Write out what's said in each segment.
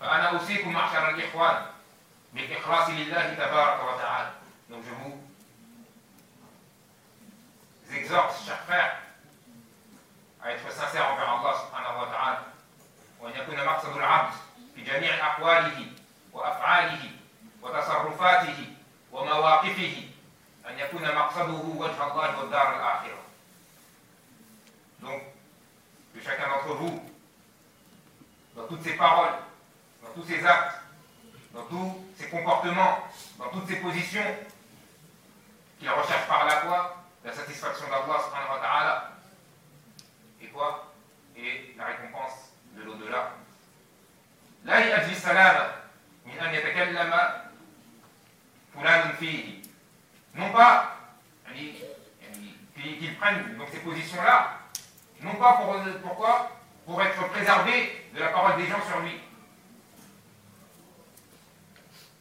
فأنا أوصيكم معشر الإخوان بالإخلاص لله تبارك وتعالى. Exhorte chers frères à être sincères envers Allah subhanahu wa وأن يكون مقصد العبد في جميع أقواله وأفعاله وتصرفاته ومواقفه أن يكون مقصده وجه الله والدار الآخرة. Donc que chacun d'entre vous dans toutes ses paroles tous ses actes dans tous ses comportements dans toutes ses positions qu'il recherche par la quoi la satisfaction d'Allah subhanahu wa ta'ala et quoi et la récompense de l'au-delà لا يأجي السلامة من أن يتكلم فلان فيه non pas qu'ils prennent donc ces positions-là, non pas pour, pourquoi Pour être préservé de la parole des gens sur lui.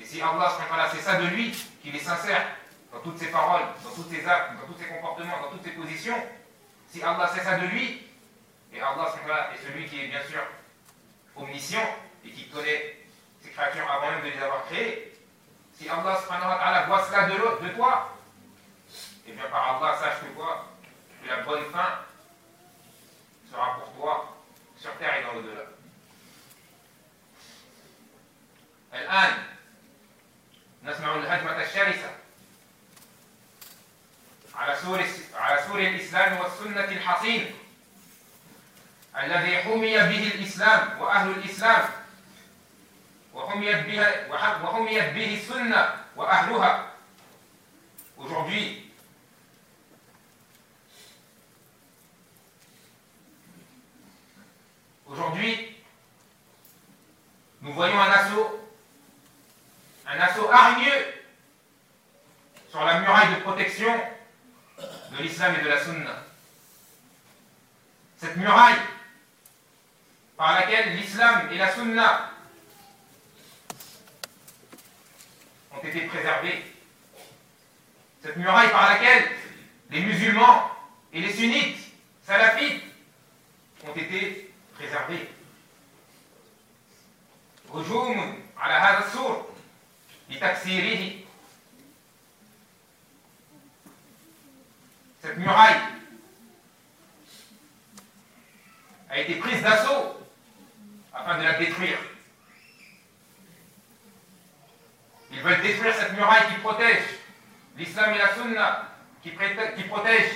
Et si Allah c'est ça de lui, qu'il est sincère dans toutes ses paroles, dans tous ses actes, dans tous ses comportements, dans toutes ses positions, si Allah c'est ça de lui, et Allah est celui qui est bien sûr omniscient et qui connaît ses créatures avant même de les avoir créées, si Allah voit cela de, de toi, et bien par Allah, sache que quoi Que la bonne fin sera pour toi sur terre et dans l'au-delà. الآن نسمع الهجمة الشرسة على سور على سور الإسلام والسنة الحصين الذي حمي به الإسلام وأهل الإسلام وحميت به وحميت به السنة وأهلها. Aujourd'hui, aujourd'hui, nous voyons un assaut, un assaut hargneux sur la muraille de protection de l'islam et de la sunna. Cette muraille par laquelle l'islam et la sunna ont été préservés. Cette muraille par laquelle les musulmans et les sunnites, salafites, ont été préservés. لتكسيره Cette muraille a été prise d'assaut afin de la détruire. Ils veulent détruire cette muraille qui protège l'islam et la sunna, qui, qui protège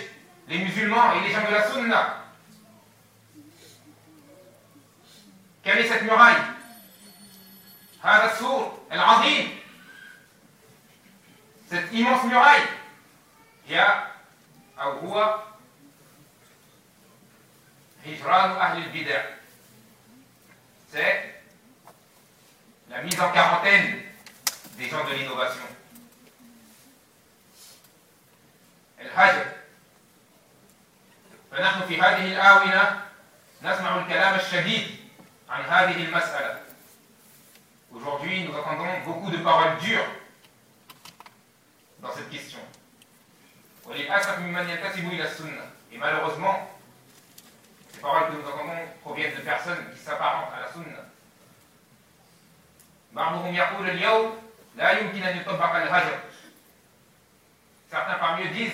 les musulmans et les gens de la sunna. Quelle est cette muraille هذا السور العظيم cette immense muraille هي أو هو هجران أهل البدع c'est la mise en quarantaine des gens de l'innovation. الهجر فنحن في هذه الآونة نسمع الكلام الشديد عن هذه المسألة. Aujourd'hui, nous entendons beaucoup de paroles dures dans cette question. Et malheureusement, ces paroles que nous entendons proviennent de personnes qui s'apparentent à la sunna. Certains parmi eux disent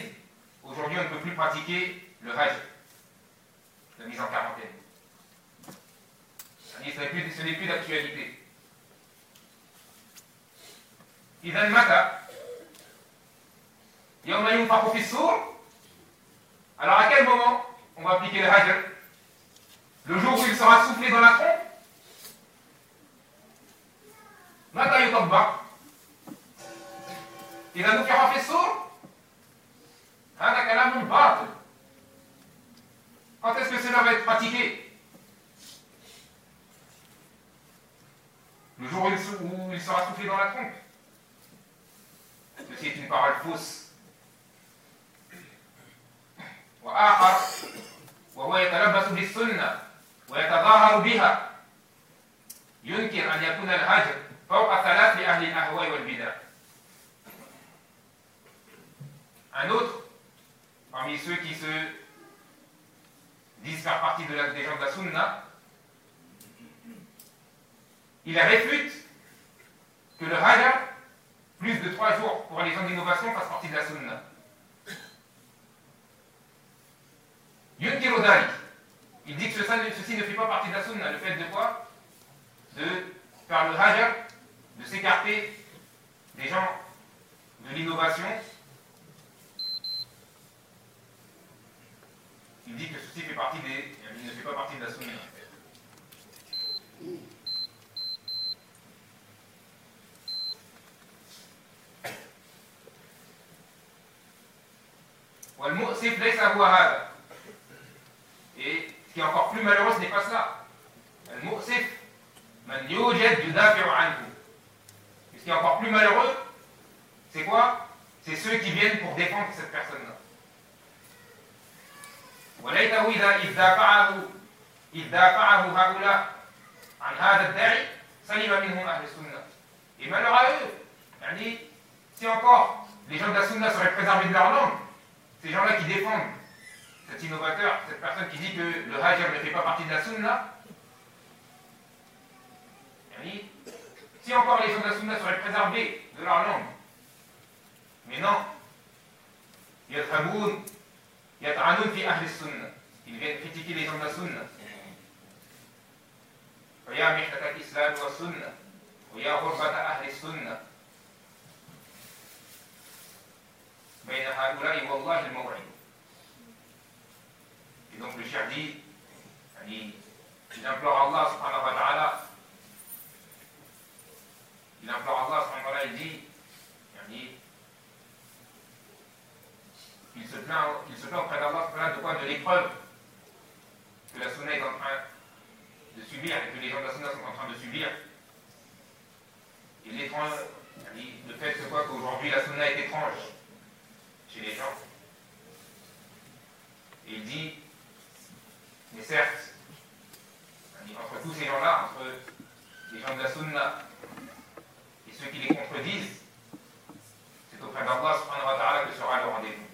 aujourd'hui on ne peut plus pratiquer le hajj, la mise en quarantaine. Ce n'est plus d'actualité. يوم ينفخ في الصور Alors à quel moment on va appliquer le hajr Le jour où il sera soufflé dans la trompe متى يطبق؟ إذا نفخ في الصور هذا كلام باطل pratiquer. Le jour où il sera soufflé dans la trompe. Ceci est une parole fausse. وآخر وهو يتلبس بالسنة ويتظاهر بها ينكر أن يكون الهجر فوق ثلاث لأهل الأهواء والبدع Un autre, parmi ceux qui se disent faire partie de la, des gens de la Sunna, il réfute que le Hajar, plus de trois jours pour les gens d'innovation, fasse partie de la Sunna. Il dit que ceci ne fait pas partie de la sunna. Le fait de quoi De faire le hajar, de s'écarter des gens de l'innovation. Il dit que ceci fait partie des. Il ne fait pas partie de la sunna. والمؤسف ليس هو هذا et ce qui est encore plus malheureux, ce n'est pas cela. Al-Mu'sif, man yujad yudafi'u anhu. Et ce qui est encore plus malheureux, c'est quoi C'est ceux qui viennent pour défendre cette personne-là. وليته إذا إذ دافعه إذ دافعه هؤلاء عن هذا الداعي سلم منهم أهل السنة. Et malheur à eux. Yani, si encore les gens de la sunna seraient préservés de leur langue, ces gens-là qui défendent cet innovateur, cette personne qui dit que le hajr ne fait pas partie de la sunna, si encore les gens de la sunna seraient préservés de leur langue, mais non, يذهبون يطعنون في أهل السنة ils viennent critiquer les gens de la sunna ويا محنة الإسلام والسنة ويا غربة أهل السنة بين هؤلاء والله الموعد et donc le cher dit, il implore Allah subhanahu wa ta'ala, il implore Allah subhanahu wa ta'ala, il dit, il se plaint, il se plaint auprès d'Allah de quoi? De l'épreuve que la sunna est en train de subir et que les gens de la sunna sont en train de subir. Et l'étrange, le fait c'est quoi qu'aujourd'hui la sunna est étrange chez les gens. Et il dit, mais certes, entre tous ces gens-là, entre les gens de la Sunna et ceux qui les contredisent, c'est auprès d'Allah subhanahu wa ta'ala que sera le rendez-vous.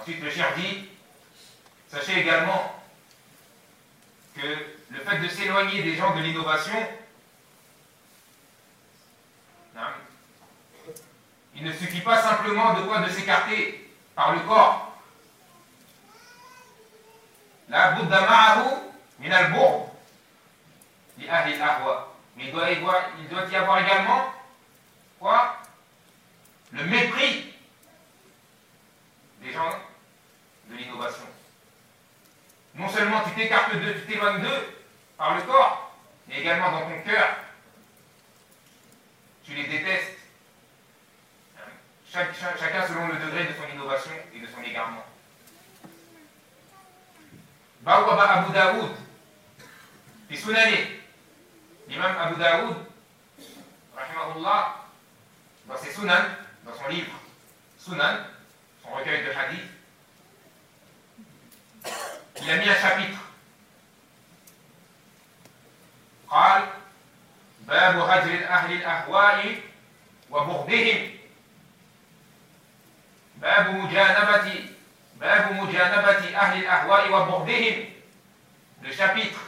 Ensuite, le cher dit, sachez également que le fait de s'éloigner des gens de l'innovation, il ne suffit pas simplement de quoi de s'écarter par le corps. La min al Mais il il doit y avoir également quoi? Le mépris des gens de l'innovation non seulement tu t'écartes d'eux, tu t'éloignes d'eux par le corps, mais également dans ton cœur. Tu les détestes. chacun selon le degré de son innovation et de son égarement. Bawaba Abu Daoud, Sunani, l'imam Abu Daoud, rahimahullah, dans ses Sunan, dans son livre Sunan, son recueil de hadith, il a mis un chapitre. قال باب هجر أهل الأهواء وبغضهم باب مجانبة باب مجانبة أهل الأهواء وبغضهم le chapitre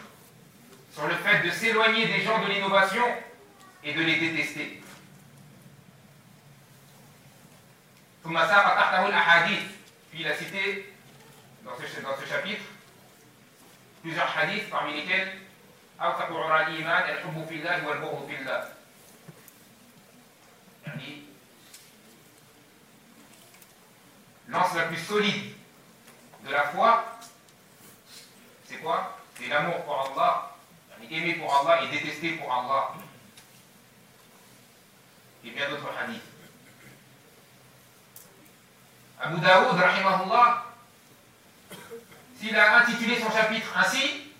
sur le fait de s'éloigner des gens de l'innovation et de les détester. ثم ساق تحته الأحاديث puis il a cité dans ce, dans ce chapitre plusieurs hadiths parmi lesquels يعني l'anse la plus solide de la foi c'est quoi C'est l'amour pour Allah Allah et détesté pour Allah. Et bien d'autres hadiths. Abu Daoud, rahimahullah, s'il a intitulé son chapitre ainsi,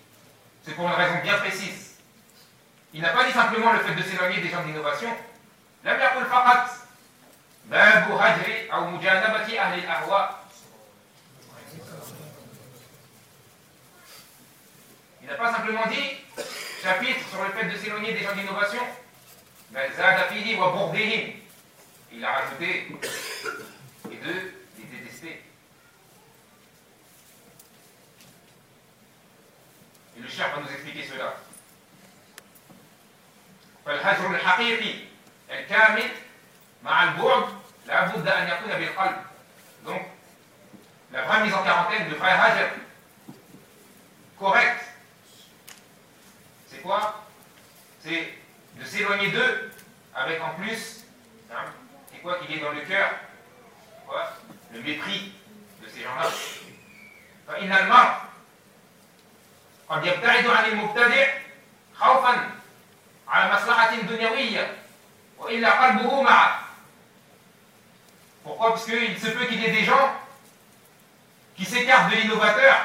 c'est pour une raison bien précise. Il n'a pas dit simplement le fait de s'éloigner des gens d'innovation. لم يقل فقط باب هجر أو مجانبة أهل الأهواء Il n'a pas simplement dit chapitre sur le fait de s'éloigner des gens d'innovation. Mais zada fihi wa burdihim. Il a rajouté et deux Et le chef va nous expliquer cela. فالهجر الحقيقي الكامل مع البعد لا بد أن يكون بالقلب. Donc, la vraie mise en quarantaine, le vrai hajr correct, c'est quoi C'est de s'éloigner d'eux avec en plus, hein, c'est quoi qu'il y ait dans le cœur Quoi Le mépris de ces gens-là. فإن المرء قد يبتعد عن المبتدع خوفا على مصلحة دنيوية وإلا قلبه معه Pourquoi Parce qu'il se peut qu'il y ait des gens qui s'écartent de l'innovateur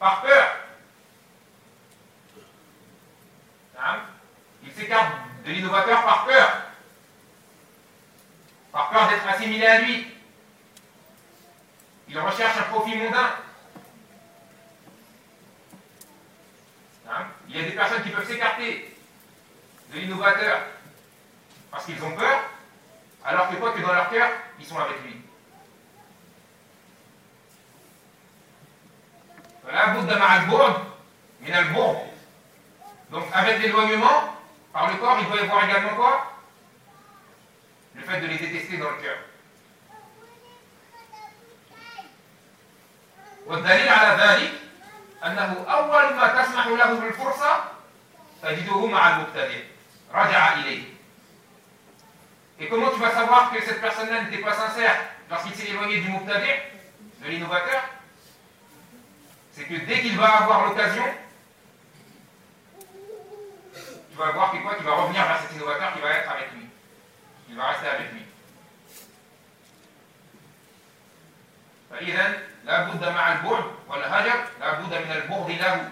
par peur. Hein Ils s'écartent de l'innovateur par peur. Par peur d'être assimilé à lui. Il recherche un profit mondain. Il y a des personnes qui peuvent s'écarter de l'innovateur parce qu'ils ont peur, alors que quoi que dans leur cœur, ils sont avec lui. Donc avec l'éloignement, par le corps, il doit y avoir également quoi Le fait de les détester dans le cœur. والدليل على ذلك أنه أول ما تسمح له بالفرصة تجده مع المبتدئ رجع إليه Et comment tu vas savoir que cette personne-là n'était pas sincère lorsqu'il s'est éloigné du mubtadi', de l'innovateur C'est que dès qu'il va avoir l'occasion, tu vas voir qu'il va revenir vers cet innovateur qui va être avec lui. Il va rester avec lui. فإذا لا بد مع البعد والهجر لا بد من البغض له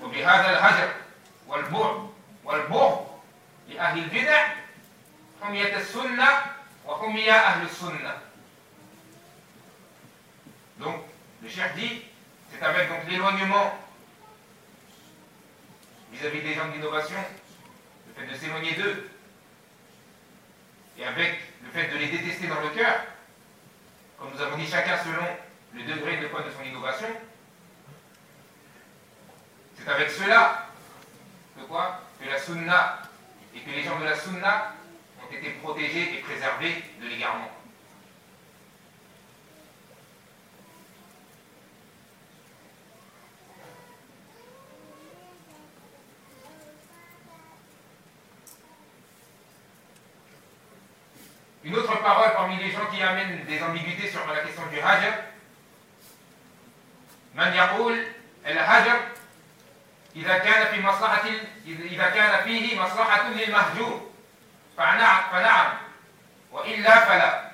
وبهذا الهجر والبعد والبغض لأهل البدع حمية السنة وحمي أهل السنة Donc, le chef dit, c'est avec donc l'éloignement vis-à-vis des gens d'innovation, le fait de s'éloigner d'eux, et avec le fait de les détester dans le cœur, comme nous avons dit chacun selon le degré de poids de son innovation, c'est avec cela que Que la sunna et que les gens de la sunna ont été protégés et préservés de l'égarement. Une autre parole parmi les gens qui amènent des ambiguïtés sur la question du hajr. من يقول الهجر إذا كان في مصلحة إذا كان فيه مصلحة للمهجور فنعم فنعم وإلا فلا.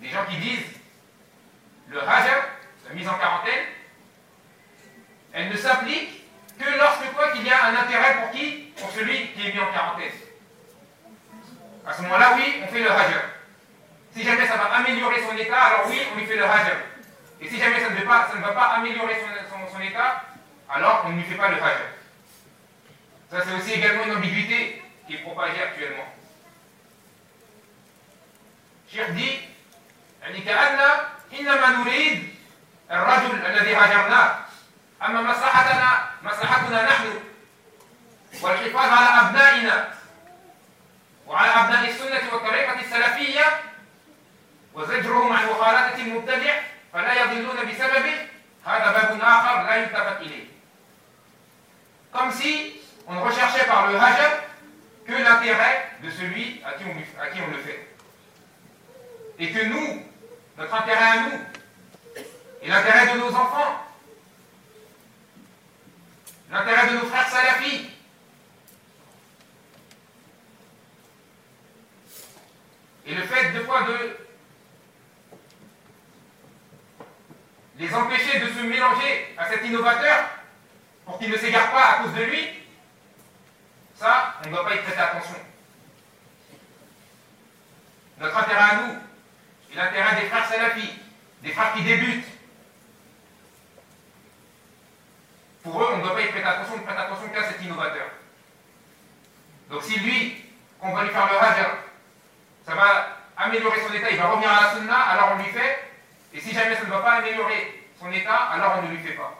Des gens qui disent le hajr, la mise en quarantaine, elle ne s'applique que lorsque quoi qu'il y a un intérêt pour qui Pour celui qui est mis en quarantaine. À ce moment-là, oui, on fait le hajr. Si jamais ça va améliorer son état, alors oui, on lui fait le hajr. Et si jamais ça ne, pas, ça ne va pas améliorer son, son, son, état, alors on ne lui fait pas le hajr. Ça, c'est aussi également une ambiguïté qui est propagée actuellement. Cheikh dit يعني كأن إنما نريد الرجل الذي هاجرناه أما مصلحتنا مصلحتنا نحن والحفاظ على أبنائنا وعلى أبناء السنة والطريقة السلفية وزجرهم عن مخالطة المبتدع فلا يضلون بسببه هذا باب آخر لا يلتفت إليه comme si on ne recherchait par le hajr que l'intérêt de celui à qui, on, à qui on le fait. Et que nous, notre intérêt à nous, et l'intérêt de nos enfants, Et le fait des fois de les empêcher de se mélanger à cet innovateur pour qu'il ne s'égare pas à cause de lui, ça, on ne doit pas y prêter attention. Notre intérêt à nous, et l'intérêt des frères salafis, des frères qui débutent, pour eux, on ne doit pas y prêter attention, on ne prête attention qu'à cet innovateur. Donc si lui, qu'on va lui faire le hajar, ça va améliorer son état, il va revenir à la sunna, alors on lui fait, et si jamais ça ne va pas améliorer son état, alors on ne lui fait pas.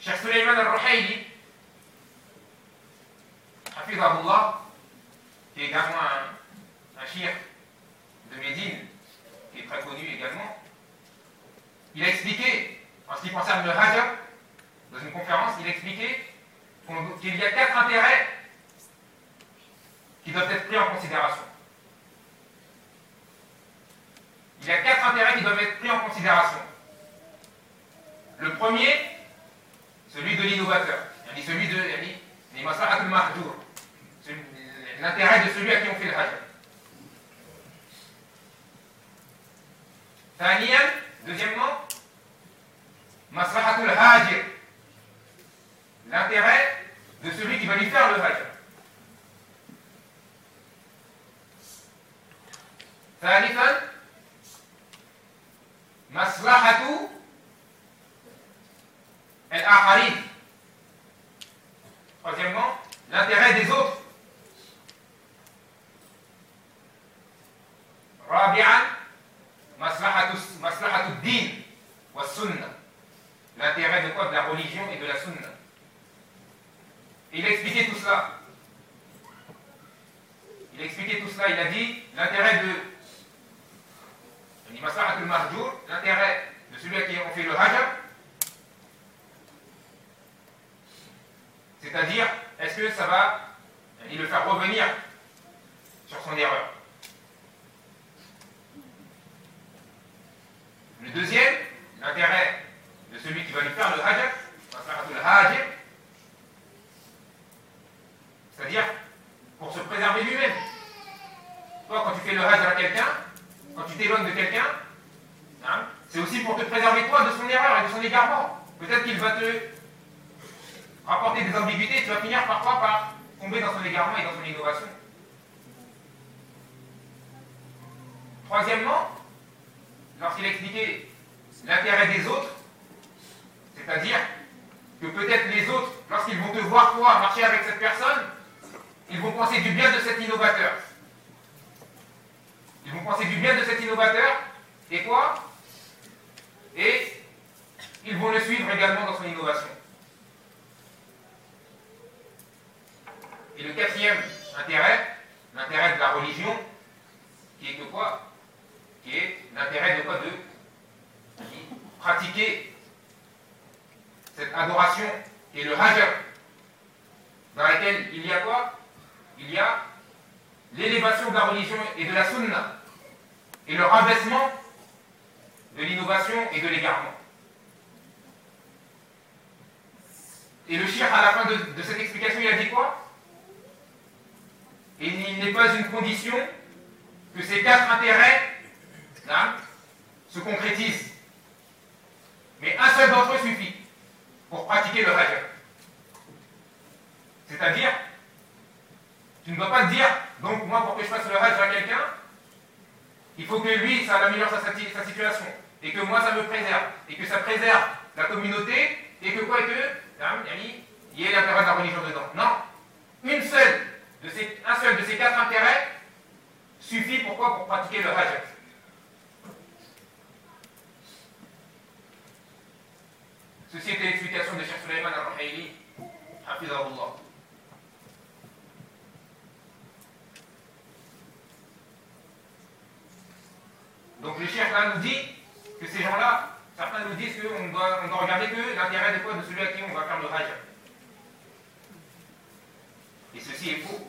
Cheikh Suleiman al-Ruhayli, Hafizahullah, qui est également un, un de Médine, qui est très connu également, il a expliqué, en ce qui concerne le hajr, dans une conférence, il a expliqué qu'il y a quatre intérêts qui doivent être pris en considération. Il y a quatre intérêts qui doivent être pris en considération. Le premier, celui de l'innovateur, celui de l'intérêt de celui à qui on fait le hajj. deuxièmement, maslahatul hajir, l'intérêt de celui qui va lui faire le hajj. ثالثا مصلحة الآخرين Troisièmement, l'intérêt des autres. Religion, qui est que quoi? Qui est l'intérêt de quoi De? Pratiquer cette adoration qui est le hajr, dans laquelle il y a quoi? Il y a l'élévation de la religion et de la sunna, et le rabaissement de l'innovation et de l'égarement. Et le shir, à la fin de, cette explication, il a dit quoi? Et il n'est pas une condition que ces quatre intérêts se concrétisent. Mais un seul d'entre eux suffit pour pratiquer le hajj. C'est-à-dire, tu ne dois pas te dire, donc moi pour que je fasse le hajj à quelqu'un, il faut que lui, ça améliore sa, situation, et que moi ça me préserve, et que ça préserve la communauté, et que quoi, que, hein, il y ait l'intérêt de la religion dedans. Non. Une seule un seul de ces quatre intérêts suffit pourquoi Pour pratiquer le hajj. Ceci était l'explication de Cheikh Suleiman al-Ruhayli, Hafizahullah. Donc le chef là nous dit que ces gens-là, certains nous disent qu'on doit, doit regarder que l'intérêt de celui à qui on va faire le raj. Et ceci est faux.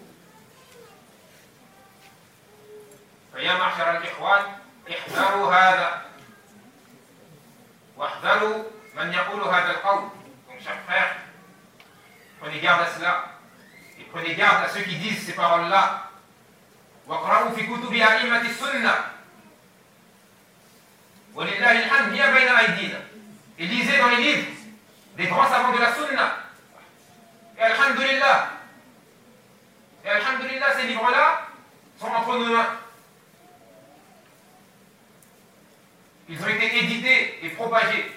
فيا معشر الإخوان احذروا هذا واحذروا من يقول هذا القول donc chers frères prenez garde à cela et prenez garde à ceux qui disent ces paroles là واقرأوا في كتب أئمة السنة ولله الحمد هي بين أيدينا Et lisez dans les livres des grands savants de la Sunna. Et Alhamdulillah. Et Alhamdulillah, ces livres-là sont entre nos mains. Ils ont été édités et propagés.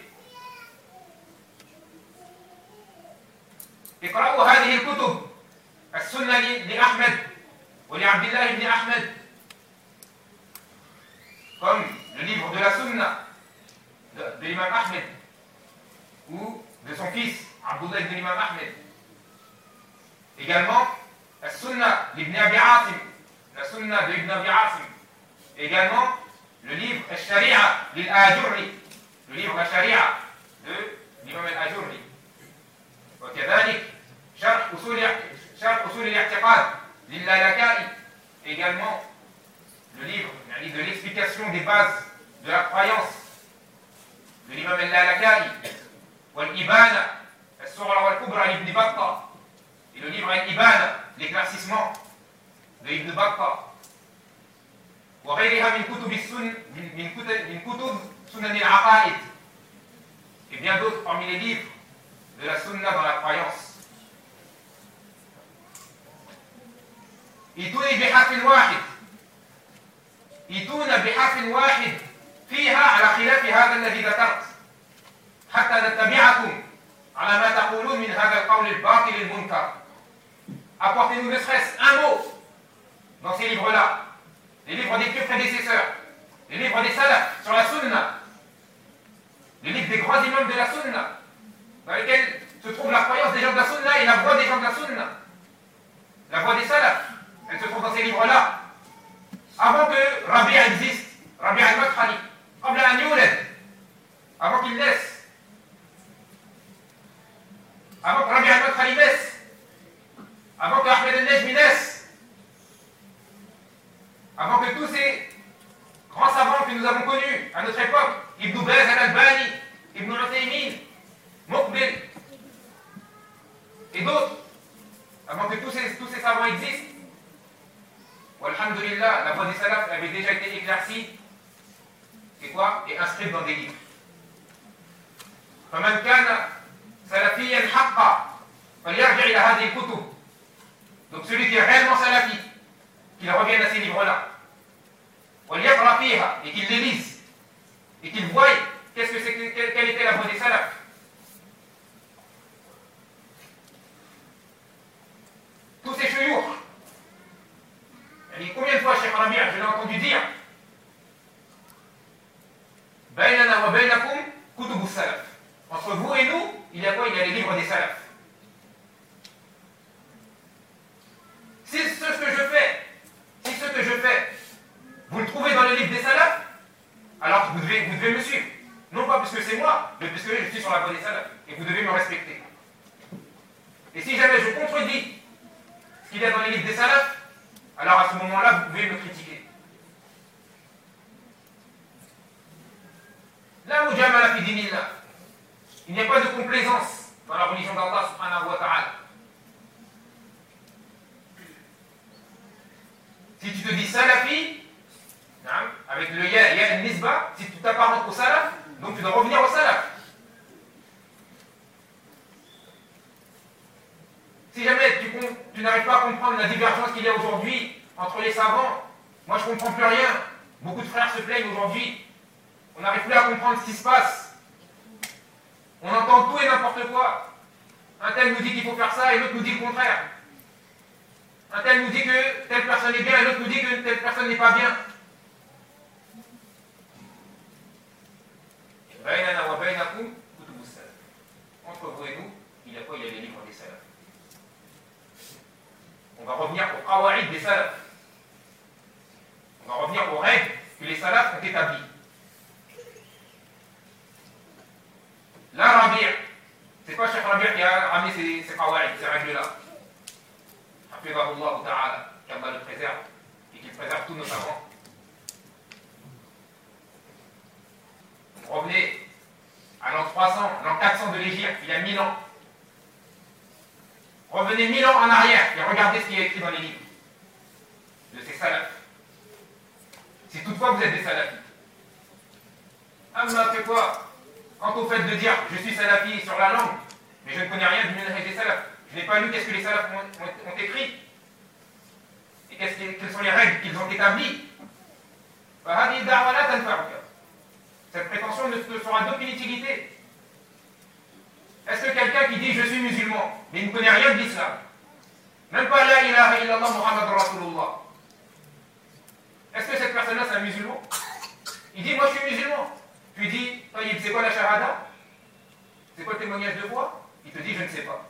اقرأوا هذه الكتب السنة لأحمد ولعبد الله بن أحمد comme le livre de la Sunna de, de l'imam Ahmed ou de son fils Abdullah ibn l'imam Ahmed. Également, la Sunna d'Ibn Abi Asim, la Sunna de Ibn Abi Asim. Également, le livre Al-Sharia l'Ajurri, le livre Al-Sharia de l'imam Al-Ajurri. وكذلك شرح أصول شرح أصول الاعتقاد للالكائي également le livre de l'explication des bases de la croyance de l'imam al-Lalaka'i wal-Ibana al-Sughra wal-Kubra d'Ibn Battah et le livre al-Ibana l'éclaircissement de Ibn Battah وغيرها من كتب السن من كتب من كتب سنن العقائد. et bien d'autres parmi les livres de la sunna dans la croyance يتوني بحرف واحد. يتون بحرف واحد فيها على خلاف هذا الذي ذكرت. حتى نتبعكم على ما تقولون من هذا القول الباطل المنكر. Apportez-nous ne serait-ce un mot dans ces livres-là, les livres des plus prédécesseurs, les livres des salafs sur la sunna, les livres des grands imams de la sunna, dans lesquels se trouve la croyance des gens de la sunna et la voix des gens de la sunna, la voix des salafs. Elle se trouve dans ces livres-là. Avant que Rabi existe, Rabi al-Madkhali, avant qu'il naisse, avant que Rabi al-Madkhali naisse, avant que Ahmed al-Najmi naisse, avant que tous ces grands savants que nous avons connus à notre époque, Ibn Baz al-Albani, Ibn Uthaymin, Muqbil, et d'autres, avant que tous ces, tous ces savants existent, Alhamdulillah, la voix des salafs avait déjà été éclaircie et quoi Et inscrite dans des livres. فمن كان سلفيا حقا فليرجع الى هذه الكتب Donc celui qui est réellement salafi, qu'il revienne à ces livres-là, et qu'il les lise, et qu'il voie qu'est-ce que c'est, quelle était la voie des. La divergence qu'il y a aujourd'hui entre les savants, moi je ne comprends plus rien. Beaucoup de frères se plaignent aujourd'hui. On n'arrive plus à comprendre ce qui se passe. On entend tout et n'importe quoi. Un tel nous dit qu'il faut faire ça et l'autre nous dit le contraire. Un tel nous dit que telle personne est bien et l'autre nous dit que telle personne n'est pas bien. Entre vous et nous, il y a quoi? Il y a les livres des salafs. On va revenir au qawaïd des salafs. On va revenir aux règles que les salafs ont établies. La Rabi' c'est pas Cheikh Rabi' qui a ramené ces, ces qawaïd, ces règles-là. Hafidahullah ta'ala, qu'Allah le préserve et qu'il préserve tous nos savants. Revenez à l'an 300, l'an 400 de l'Égypte, il y a 1000 ans. Revenez mille ans en arrière et regardez ce qui est écrit dans les livres de ces salafs. pourquoi vous êtes des salafis Amma que quoi Quant au fait de dire je suis salafi sur la langue, mais je ne connais rien du minhaj des salafs, je n'ai pas lu qu'est-ce que les salafs ont, écrit, et quelles sont les règles qu'ils ont établies. Cette prétention ne sera d'aucune utilité. Est-ce que quelqu'un qui dit je suis musulman, mais il ne connaît rien de l'islam, même pas la ilaha illallah Muhammad Rasulullah, est-ce que cette personne-là c'est un musulman Il dit moi je suis musulman. Tu lui dis, c'est quoi la shahada C'est quoi le témoignage de foi Il te dit je ne sais pas.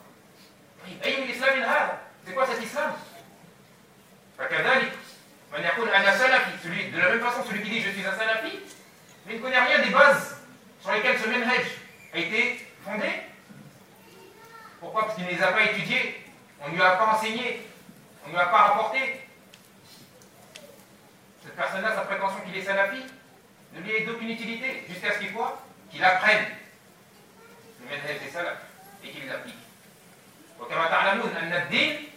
C'est quoi cet islam celui, de la même façon, celui qui dit je suis un salafi, mais il ne connaît rien des bases sur lesquelles ce manhaj a été fondé. Pourquoi Parce qu'il ne les a pas étudiés, on ne lui a pas enseigné, on ne lui a pas rapporté. Cette personne-là, sa prétention qu'il est salafi, ne lui est d'aucune utilité, jusqu'à ce qu'il quoi Qu'il apprenne le manhaj des salaf et qu'il l'applique. وكما تعلمون أن الدين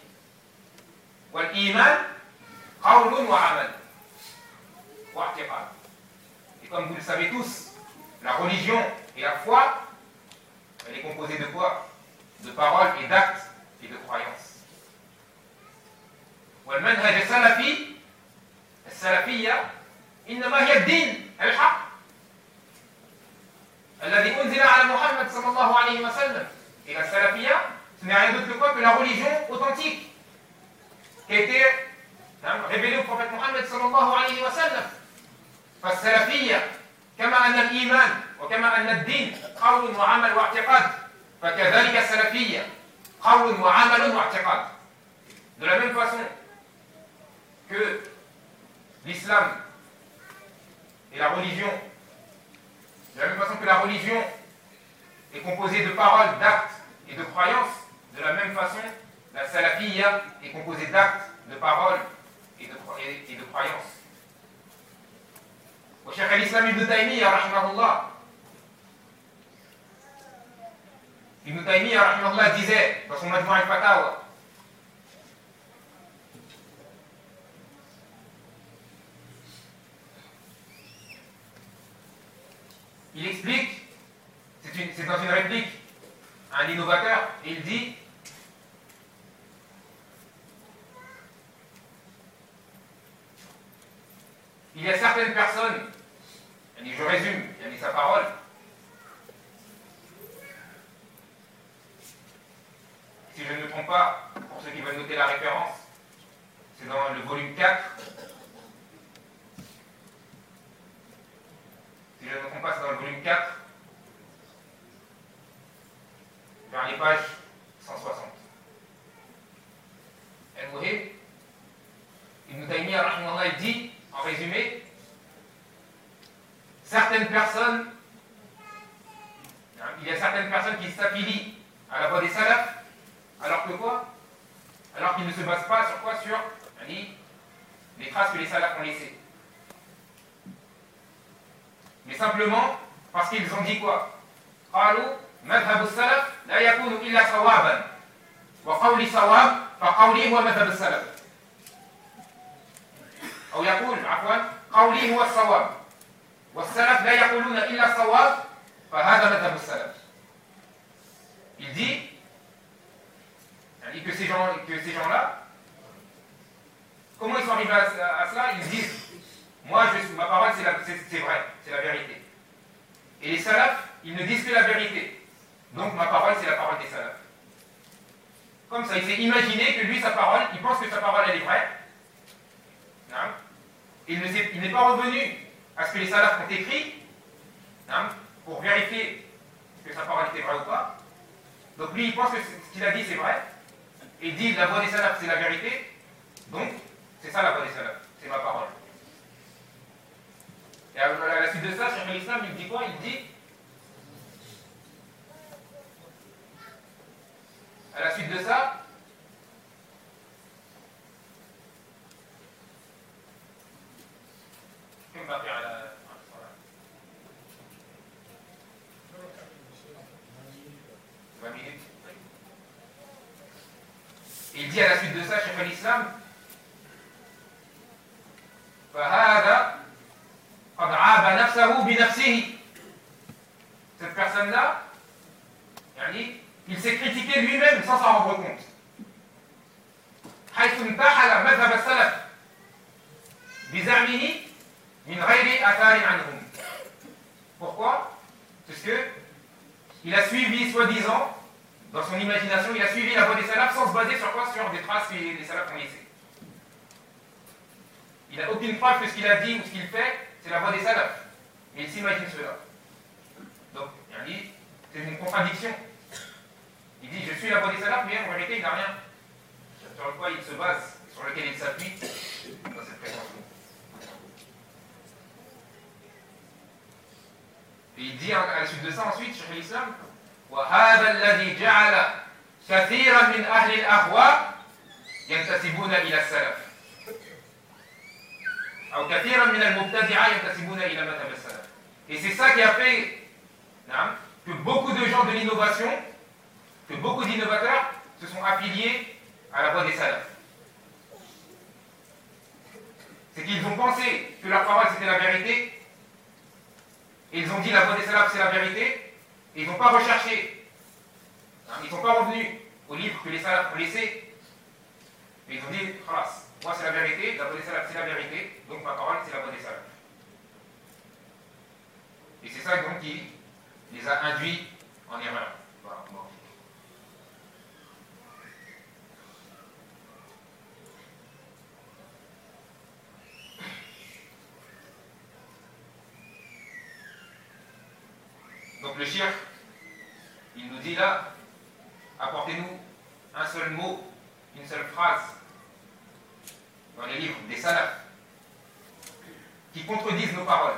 والإيمان قول وعمل et comme vous le savez tous, la religion et la foi, elle est composée de quoi De paroles et d'actes et de croyances. والمنهج السلفي السلفية إنما هي الدين الحق الذي أنزل على محمد صلى الله عليه وسلم Et la salafia, ce n'est rien d'autre que quoi que la religion Mohammed sallallahu alayhi wa sallam. فالسلفية كما أن الإيمان وكما أن الدين قول وعمل واعتقاد فكذلك السلفية قول وعمل واعتقاد de la même façon que l'islam et la religion de la même façon que la religion est composée de paroles, d'actes et de croyances de la même façon la salafiyya est composée d'actes, de paroles et de, et de croyances وشيخ الإسلام ابن تيمية رحمه الله ابن تيمية رحمه الله disait dans son Majmua al-Fatawa il explique, c'est dans une réplique, un innovateur, il dit Il y a certaines personnes je résume, il a mis sa parole. Si je ne me trompe pas, pour ceux qui veulent noter la référence, c'est dans le volume 4. Si je ne me trompe pas, c'est dans le volume 4, vers les pages 160. El-Mouhib, Ibn Taymiyyah, dit, en résumé, certaines c'est vrai c'est la vérité et les salafs ils ne disent que la vérité donc ma parole c'est la parole des salafs comme ça il s'est imaginé que lui sa parole il pense que sa parole elle est vraie non il n'est pas revenu à ce que les salafs ont écrit, hein, pour vérifier que sa parole était vraie ou pas. Donc lui, il pense que ce qu'il a dit, c'est vrai. Et il dit, la voix des salafs, c'est la vérité. Donc, c'est ça la voix des salafs, c'est ma parole. Et à la suite de ça, Cheikh l'Islam, il dit quoi Il dit, à la suite de ça, Il dit à la suite de ça, chef l'islam, فهذا نفسه بنفسه cette personne-là يعني il s'est critiqué lui-même sans s'en rendre compte حيث انتحل مذهب السلف بزعمه من غير أثار عنهم Pourquoi Parce que il a suivi, soi-disant, dans son imagination, il a suivi la voie des salafs sans se baser sur quoi Sur des traces que les salafs ont laissées. Il n'a aucune preuve que ce qu'il a dit ou ce qu'il fait, c'est la voie des salafs. Mais il s'imagine cela. Donc, il dit, c'est une contradiction. Il dit, je suis la voie des salafs, mais en vérité, il n'a rien. Sur le quoi il se base, sur lequel il s'appuie dans cette prétention. Et il dit à la suite de ça ensuite sur l'islam وهذا الذي جعل كثيرا من أهل الأهواء ينتسبون إلى السلف أو كثيرا من المبتدعة ينتسبون إلى مذهب السلف et c'est ça qui a fait hein, que beaucoup de gens de l'innovation, que beaucoup d'innovateurs se sont affiliés à la voie des salafs. C'est qu'ils ont pensé que leur parole c'était la vérité, et ils ont dit la voie des salafs c'est la vérité, et ils n'ont pas recherché. Hein, ils ne sont pas revenus au livre que les salafs ont laissé, mais ils ont dit, moi c'est la vérité, la voie des salafs c'est la vérité, donc ma parole c'est la voie des salafs. Et c'est ça donc qui les a induits en erreur. Donc le chien, il nous dit là, apportez-nous un seul mot, une seule phrase dans les livres des salafs qui contredisent nos paroles,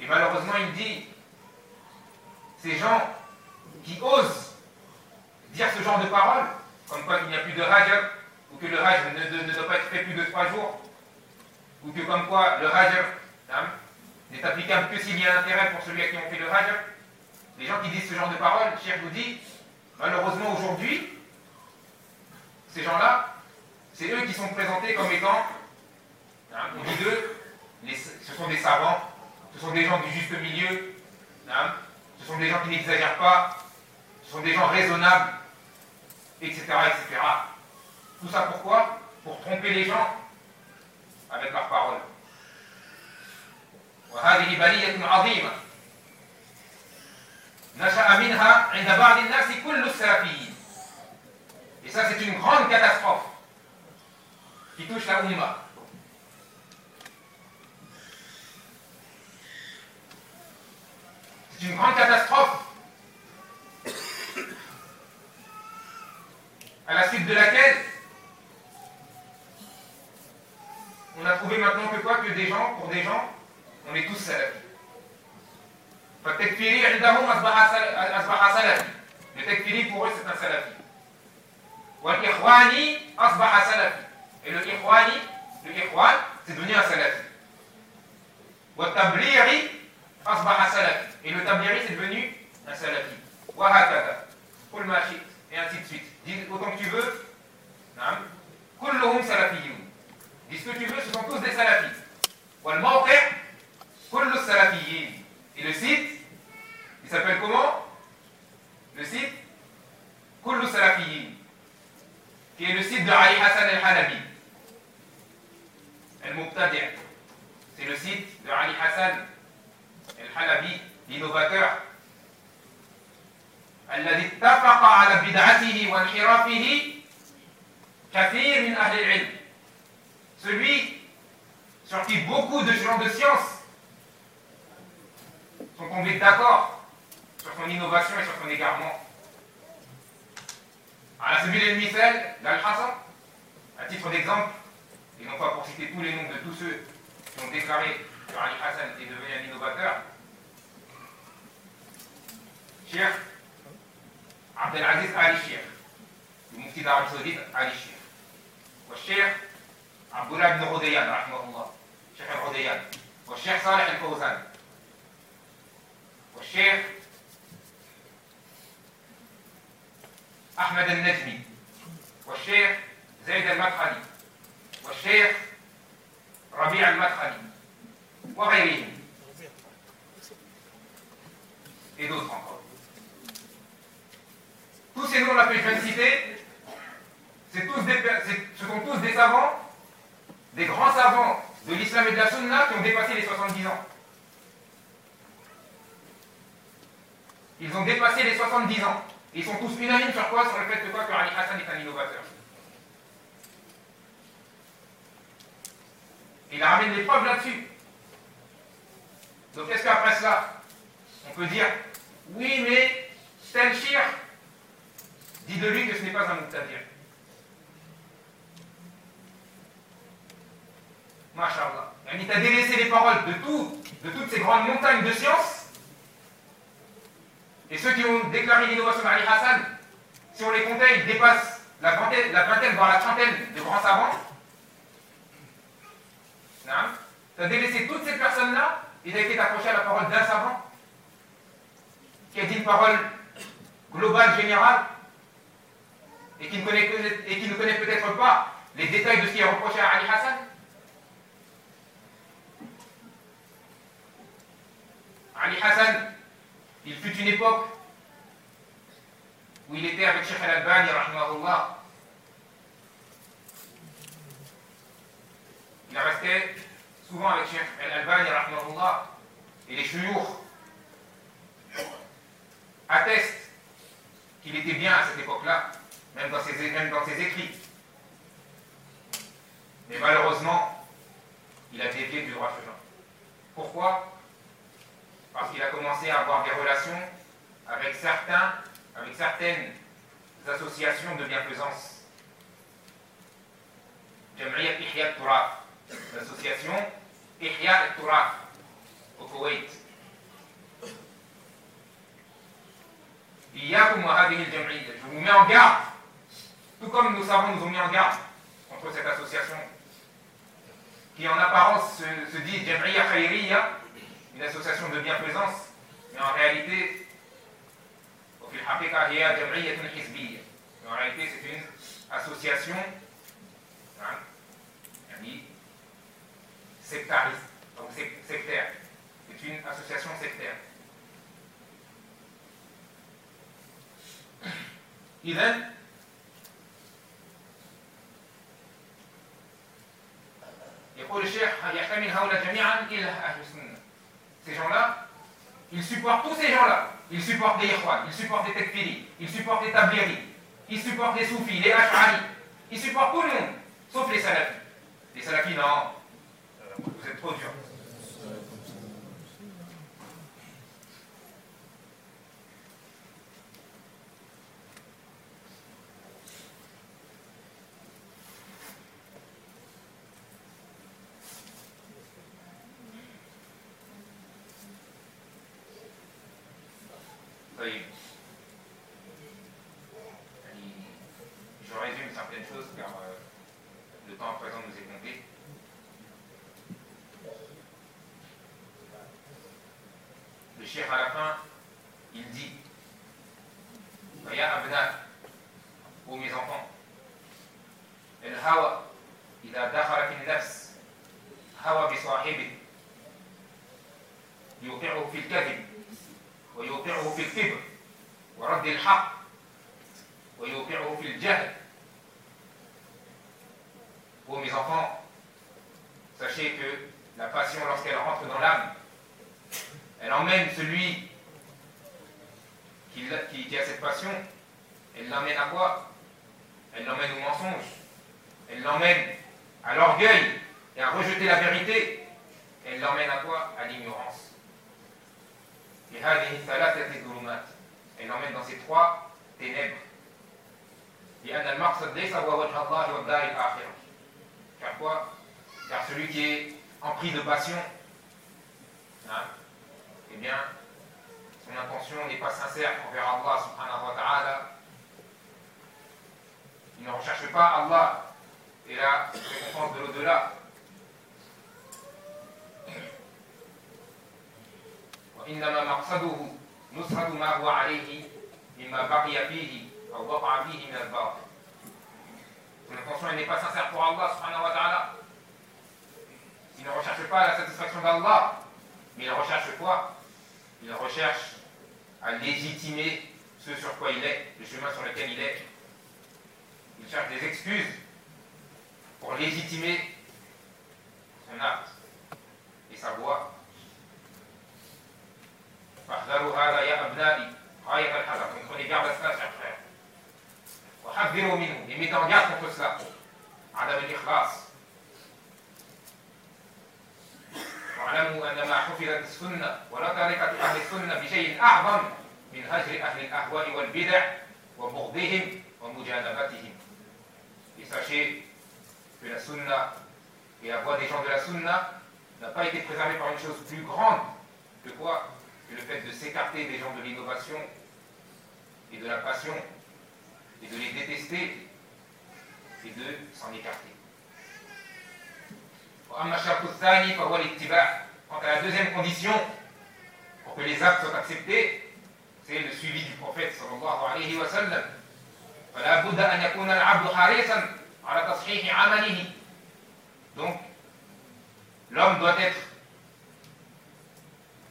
Et malheureusement, il dit, ces gens qui osent dire ce genre de paroles, comme quoi il n'y a plus de rajab, ou que le raj ne, ne, doit pas être fait plus de trois jours, ou que comme quoi le rajab hein, n'est applicable que s'il y a intérêt pour celui à qui on fait le rajab, les gens qui disent ce genre de paroles, Cheikh vous dit, malheureusement aujourd'hui, ces gens-là, c'est eux qui sont présentés comme étant, hein, on dit d'eux, ce sont des savants, ce sont des gens du juste milieu, hein, ce sont des gens qui n'exagèrent pas, ce sont des gens raisonnables, etc., etc. Tout ça pourquoi Pour tromper les gens avec leurs paroles. وهذه بلية عظيمة نشأ منها عند بعض الناس كل السلفيين Et ça, c'est une grande catastrophe qui touche la Ummah. C'est une grande catastrophe à la suite de laquelle on a trouvé maintenant que quoi Que des gens, pour des gens, on est tous salafis. فالتكفيري عندهم أصبح أصبح سلفي التكفيري pour eux c'est un salafi والإخواني أصبح سلفي et le إخواني le إخوان c'est devenu un salafi والتبليغي أصبح سلفي et le tablieri, c'est devenu un salafi. Wahakata, kul machit, et ainsi de suite. Dis autant que tu veux, kulluhum salafiyoun. Dis ce que tu veux, ce sont tous des salafis. Wal mawqi' kullu salafiyin. Et le site, il s'appelle comment? Le site kullu salafiyin. Qui est le site de Ali Hassan al-Halabi. Al-Mubtadi'. C'est le site de Ali Hassan al-Halabi l'innovateur. الذي اتفق على بدعته وانحرافه كثير من أهل العلم celui sur qui beaucoup de gens de science sont tombés d'accord sur son innovation et sur son égarement. À celui de Missel, d'Al-Hassan, à titre d'exemple, et non pas pour citer tous les noms de tous ceux qui ont déclaré que Ali Hassan est devenu un innovateur, Cheikh Abdelaziz Ali Cheikh, le mufti d'Arabie Saoudite Ali Cheikh. والشيخ عبد الله بن غديان رحمه الله شيخ الغديان والشيخ صالح الفوزان. والشيخ أحمد النجمي. والشيخ زيد المدخلي. والشيخ ربيع المدخلي. وغيرهم. et d'autres encore. Tous ces noms-là que je viens de citer, tous ce sont tous des savants, des grands savants de l'islam et de la sunna qui ont dépassé les 70 ans. Ils ont dépassé les 70 ans. Ils sont tous unanimes sur quoi? Sur le fait que quoi Que Ali Hassan est un innovateur. Il ramène des preuves là-dessus. Donc est-ce qu'après cela, on peut dire, oui, mais tel dit de lui que ce n'est pas un muqtadir. Masha'Allah. Il t'a délaissé les paroles de, tout, de toutes ces grandes montagnes de science. Et ceux qui ont déclaré l'innovation Ali Hassan, si on les comptait, ils dépassent la vingtaine, la vingtaine voire la trentaine de grands savants. Tu as délaissé toutes ces personnes-là et tu as été accroché à la parole d'un savant qui a dit une parole globale, générale, et qui ne connaît, peut-être pas les détails de ce qui est reproché à Ali Hassan. Ali Hassan, il fut une époque où il était avec Sheikh Al-Albani. Il restait souvent avec Sheikh Al-Albani, et les chouyours attestent qu'il était bien à cette époque-là, même, dans ses, même dans ses écrits. Mais malheureusement, il a dévié du droit chemin. Pourquoi? Parce qu'il a commencé à avoir des relations avec certains, avec certaines associations de bienfaisance. Jam'iyat Ihya Turaf, l'association Ihya Turaf au Koweït. Je vous mets en garde, tout comme nos savants nous ont mis en garde contre cette association qui en apparence se, se dit Jam'iyya Khayriya, une association de bienfaisance, mais en réalité, mais en réalité c'est une association hein, sectariste, donc sectaire. C'est une association sectaire. إذا يقول الشيخ يحتمل هؤلاء جميعا إلى أهل السنة ces gens-là, ils supportent tous ces gens-là. Ils supportent les Ikhwan, ils supportent les Tekfiri, ils supportent les Tabliri, ils supportent les Soufis, les Ash'ari. Ils supportent tout le monde, sauf les Salafis. Les Salafis, non. Vous êtes trop durs. Cheikh à la fin, il dit Ya Abna, ô mes enfants, الهوى إذا دخل في النفس هوى بصاحبه يوقعه في الكذب ويوقعه في الكبر ورد الحق ويوقعه في الجهل Ô mes enfants, sachez que la passion, lorsqu'elle rentre dans l'âme, elle emmène celui qui, a cette passion, elle l'emmène à quoi? Elle l'emmène au mensonge, elle l'emmène à l'orgueil et à rejeter la vérité, elle l'emmène à quoi? À l'ignorance. Elle l'emmène dans ces trois ténèbres. Car quoi? Car celui qui est en pris de passion, hein, eh bien, son intention n'est pas sincère envers Allah subhanahu wa ta'ala, il ne recherche pas Allah et la récompense de l'au-delà. وإنما مقصده نصرة ما هو عليه مما بقي فيه أو وقع فيه من الباطل. Son intention n'est pas sincère pour Allah subhanahu wa ta'ala. Il ne recherche pas la satisfaction d'Allah, mais il recherche quoi Il recherche à légitimer ce sur quoi il est, le chemin sur lequel il est. Il cherche des excuses pour légitimer son acte et sa voix. Prenez garde à cela, chers frères. Et mettez en garde contre cela. واعلموا أن ما حفظت السنة ولا طريقة أهل السنة بشيء أعظم من هجر أهل الأهواء والبدع وبغضهم ومجانبتهم Et sachez que la sunna et la voix des gens de la sunna n'a pas été préservée par une chose plus grande que quoi Que le fait de s'écarter des gens de l'innovation et de la passion et de les détester et de s'en écarter. Quant à la deuxième condition pour que les actes soient acceptés, c'est le suivi du prophète sallallahu alayhi wa sallam. Donc, l'homme doit être,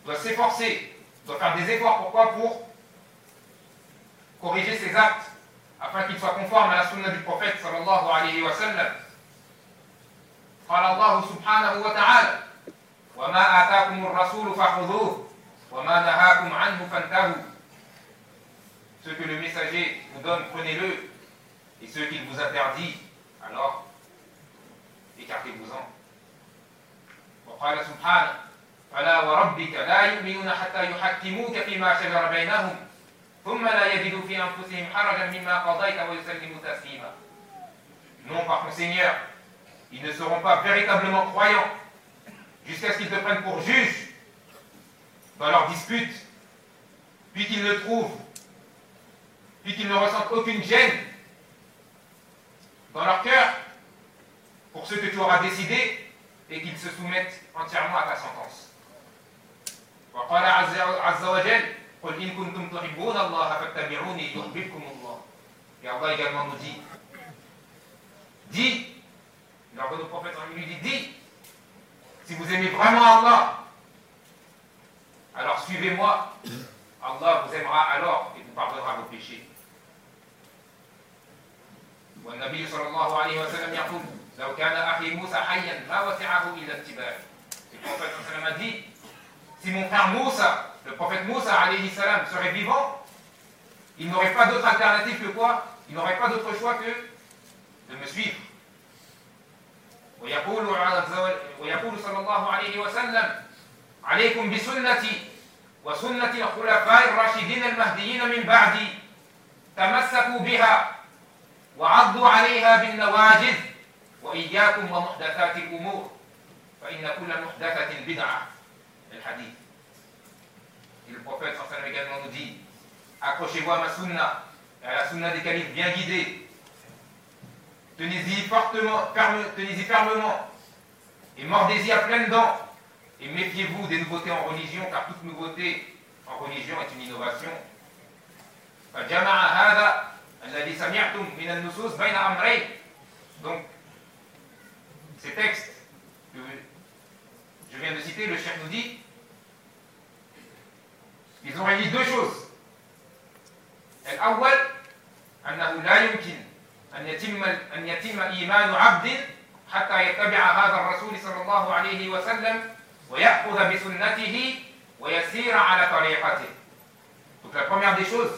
doit s'efforcer, doit faire des efforts. Pourquoi? Pour corriger ses actes, afin qu'ils soient conformes à la sunna du prophète sallallahu alayhi wa sallam. قال الله سبحانه وتعالى وما آتاكم الرسول فخذوه وما نهاكم عنه فانتهوا. Ce que le messager vous donne, prenez-le, et ce qu'il vous interdit, alors écartez-vous-en. وقال سبحانه فلا وربك لا يؤمنون حتى يحكموك فيما شجر بينهم ثم لا يجدوا في أنفسهم حرجا مما قضيت ويسلموا تسليما Non, par ton Seigneur, ils ne seront pas véritablement croyants jusqu'à ce qu'ils te prennent pour juge dans leur dispute, puis qu'ils ne trouvent, puis qu'ils ne ressentent aucune gêne dans leur cœur pour ce que tu auras décidé et qu'ils se soumettent entièrement à ta sentence. وقال عز وجل قل إن كنتم تحبون الله فاتبعوني يحببكم الله Et Allah également nous dit Dis, il ordonne au prophète, il lui dit Dis, si vous aimez vraiment Allah, alors suivez-moi. Allah vous aimera alors et vous pardonnera vos péchés. والنبي صلى الله عليه وسلم يقول لو كان أخي موسى حيا ما وسعه إلا اتباعي. Le prophète sallam a dit si mon frère Moussa, le prophète Moussa alayhi salam, serait vivant, il n'aurait pas d'autre alternative que quoi Il n'aurait pas d'autre choix que de me suivre. ويقول ويقول صلى الله عليه وسلم عليكم بسنتي وسنة الخلفاء الراشدين المهديين من بعدي تمسكوا بها وعضوا عليها بالنواجذ وإياكم ومحدثات الأمور فإن كل محدثة بدعة. الحديث. Et le prophète sallam également nous dit accrochez-vous à ma sunna à la sunna des bien guidés. Tenez-y fortement, ferme, tenez-y fermement et mordez-y à pleines dents. Et méfiez-vous des nouveautés en religion, car toute nouveauté en religion est une innovation. Donc, ces textes que je viens de citer, le chef nous dit, ils ont réuni deux choses. الأول أنه لا يمكن أن يتم أن يتم إيمان عبد حتى يتبع هذا الرسول صلى الله عليه وسلم ويأخذ بسنته ويسير على طريقته. Donc la première des choses,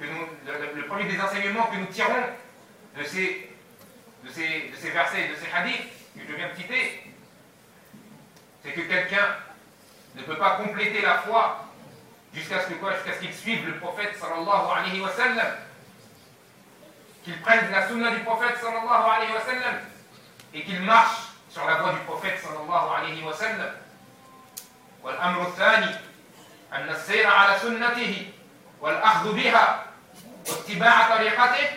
que nous, le, le, premier des enseignements que nous tirons de ces, de ces, de ces versets et de ces hadiths que je viens de citer, c'est que quelqu'un ne peut pas compléter la foi jusqu'à ce que quoi Jusqu'à ce qu'il suive le prophète sallallahu alayhi wa sallam qu'ils prennent la sunna du prophète sallallahu alayhi wa sallam et qu'ils marchent sur la voie du prophète sallallahu alayhi wa sallam. والأمر الثاني أن السير على على سنته والأخذ بها واتباع طريقته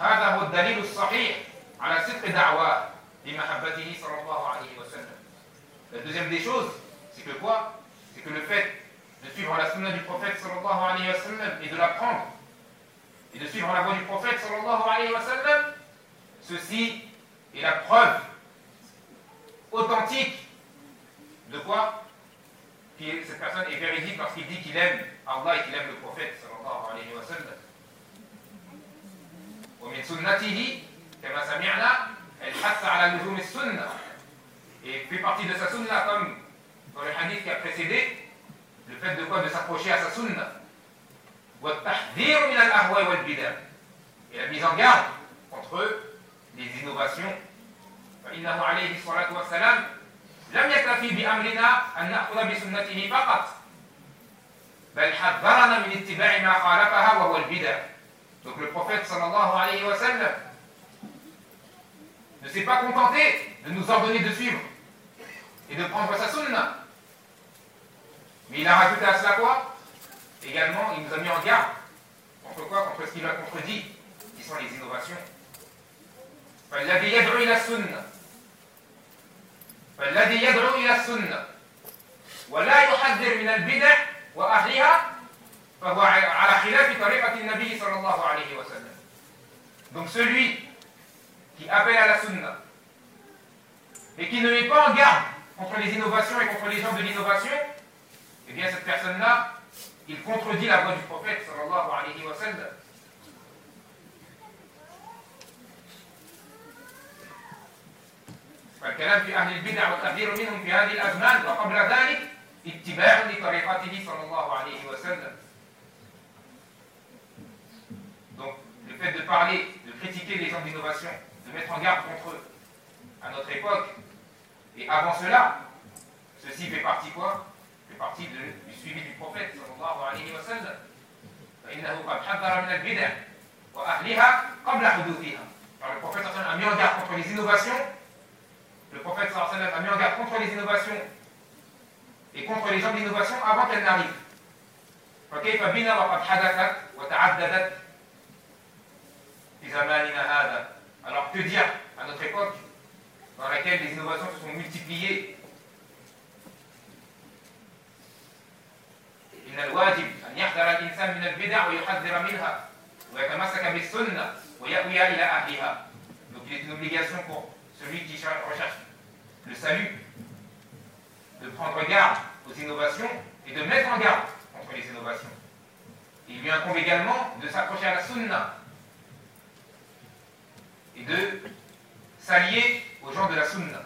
هذا هو الدليل الصحيح على صدق دعواه بمحبته صلى الله عليه وسلم La deuxième des choses, c'est que quoi C'est que le fait de suivre la sunna du prophète sallallahu alayhi wa sallam et de l'apprendre, et de suivre la voie du prophète sallallahu alayhi wa sallam, ceci est la preuve authentique de quoi que cette personne est véridique parce qu'il dit qu'il aime Allah et qu'il aime le prophète sallallahu alayhi wa sallam. ومن سنته كما سمعنا الحث على لزوم السنة et fait partie de sa sunna comme dans le hadith qui a précédé le fait de quoi de s'approcher à sa sunna et la mise en garde contre les innovations فإنه عليه الصلاة والسلام لم يكتفي بأمرنا أن نأخذ بسنته فقط بل حذرنا من اتباع ما خالفها وهو البدع Donc le prophète sallallahu alayhi wa sallam ne s'est pas contenté de nous ordonner de suivre et de prendre sa sunna. Mais il a rajouté à cela quoi Également, il nous a mis en garde. Contre quoi Contre ce qu'il a contredit, qui sont les innovations. فالذي يدعو إلى السنة فالذي يدعو إلى السنة ولا يحذر من البدع وأهلها فهو على خلاف طريقة النبي صلى الله عليه وسلم Donc celui qui appelle à la sunna et qui ne met pas en garde contre les innovations et contre les gens de l'innovation, eh bien cette personne-là, il contredit la voix du prophète sallallahu alayhi wa sallam. فالكلام في أهل البدع والتحذير منهم في هذه الأزمان وقبل ذلك اتباع لطريقته صلى الله عليه وسلم Donc, le fait de parler, de critiquer les gens d'innovation, de mettre en garde contre eux, à notre époque, et avant cela, ceci fait partie quoi Fait partie de, du suivi du prophète, sallallahu alayhi wa sallam. فإنه قد حذر من البدع وأهلها قبل حدوثها. Alors le prophète sallallahu alayhi wa sallam a mis en garde contre les innovations. Le prophète sallallahu alayhi wa sallam a mis en garde contre les innovations et contre les gens d'innovation avant qu'elles n'arrivent. فكيف بنا وقد حدثت وتعددت في زماننا هذا Alors que dire à notre époque dans laquelle les innovations se sont multipliées إن الواجب أن يحذر الإنسان من البدع ويحذر منها ويتمسك بالسنة ويأوي إلى أهلها Donc il est une obligation pour celui qui recherche le salut de prendre garde aux innovations et de mettre en garde contre les innovations. Il lui incombe également de s'approcher à la sunna et de s'allier aux gens de la sunna.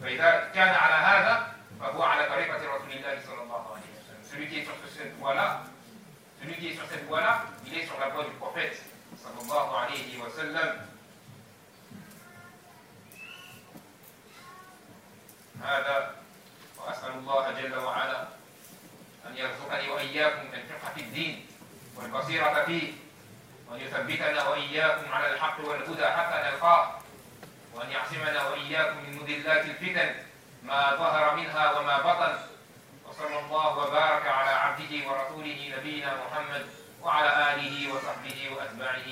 فإذا كان على هذا فهو على طريقة رسول الله صلى الله عليه وسلم. Celui qui est sur cette voie-là, celui qui est sur cette voie-là, il est sur la voie du prophète صلى الله عليه وسلم. هذا وأسأل الله جل وعلا أن يرزقني وإياكم الفقه في الدين والبصيرة فيه وأن يثبتنا وإياكم على الحق والهدى حتى نلقاه وأن يعصمنا وإياكم من مذلات الفتن ما ظهر منها وما بطن. وصلى الله وبارك على عبده ورسوله نبينا محمد وعلى آله وصحبه وأتباعه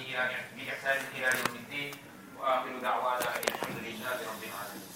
بإحسان إلى يوم الدين. وآخر دعوانا الحمد